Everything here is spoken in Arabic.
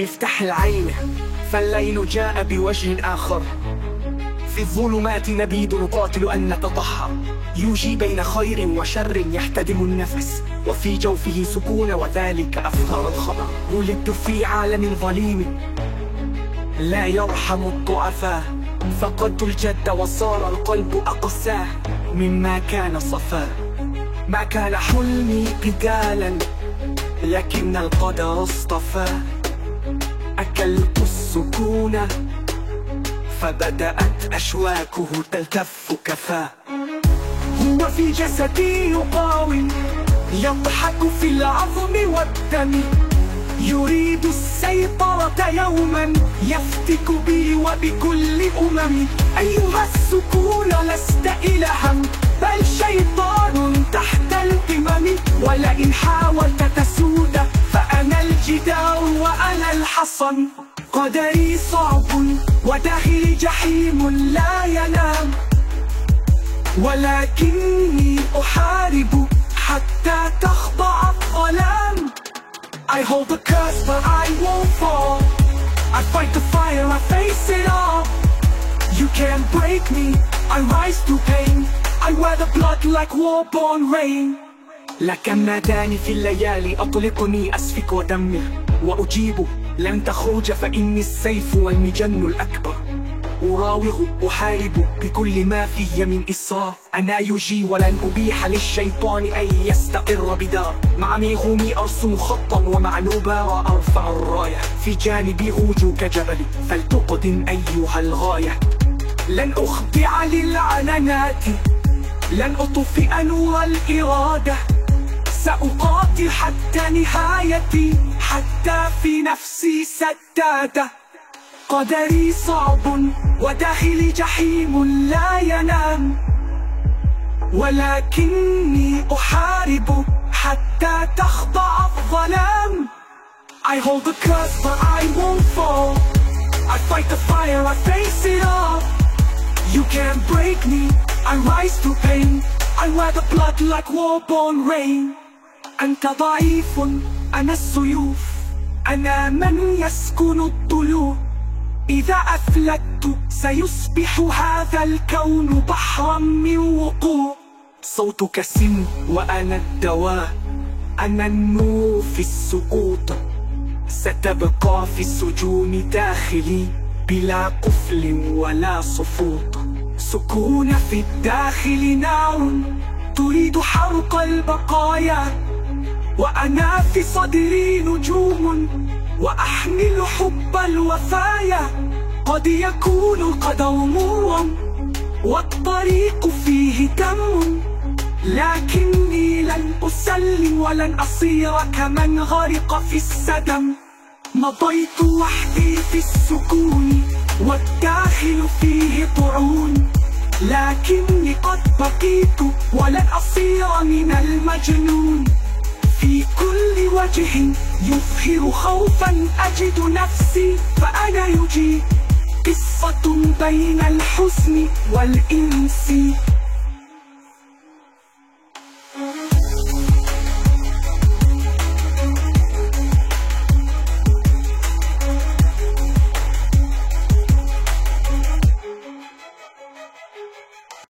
افتح العين فالليل جاء بوجه آخر. في الظلمات نبيد نقاتل أن نتطهر. يوجي بين خير وشر يحتدم النفس وفي جوفه سكون وذلك أفطر الخبر. ولدت في عالم ظليم لا يرحم الضعفاء. فقدت الجد وصار القلب أقساه مما كان صفاه ما كان حلمي قتالا لكن القدر اصطفاه أكلت السكون فبدأت أشواكه تلتف كفاه هو في جسدي يقاوم يضحك في العظم والدم. يريد السيطرة يوما يفتك بي وبكل أممي أيها السكون لست إلها بل شيطان. الحصن قدري صعب وداخلي جحيم لا ينام ولكني أحارب حتى تخضع الظلام I hold the curse but I won't fall I fight the fire, I face it all You can't break me, I rise to pain I wear the blood like war-born rain لكم ناداني في الليالي أطلقني أسفك ودمر وأجيب لن تخرج فإني السيف والمجن الأكبر. أراوغ أحارب بكل ما في من إصرار. أنا يجي ولن أبيح للشيطان أن يستقر بدار. مع ميغومي أرسم خطا ومع نوبارا أرفع الراية. في جانبي أوج كجبل فلتقدم أيها الغاية. لن أخضع للعنانات لن أطفئ نور الإرادة. سأقاتل حتى نهايتي حتى في نفسي سدادة قدري صعب وداخلي جحيم لا ينام ولكني أحارب حتى تخضع الظلام I hold the curse but I won't fall I fight the fire, I face it all You can't break me, I rise to pain I wear the blood like war-born rain أنت ضعيف أنا السيوف أنا من يسكن الضلوع إذا أفلت سيصبح هذا الكون بحرا من وقوع. صوتك سم وأنا الدواء أنا النور في السقوط. ستبقى في السجون داخلي بلا قفل ولا صفوط. سكون في الداخل نار تريد حرق البقايا. وأنا في صدري نجوم وأحمل حب الوفايا. قد يكون القدر مرا والطريق فيه دم. لكني لن أسلم ولن أصير كمن غرق في السدم. مضيت وحدي في السكون والداخل فيه طعون. لكني قد بقيت ولن أصير من المجنون. في كل وجه يظهر خوفا أجد نفسي فأنا يجي. قصة بين الحزن والإنس.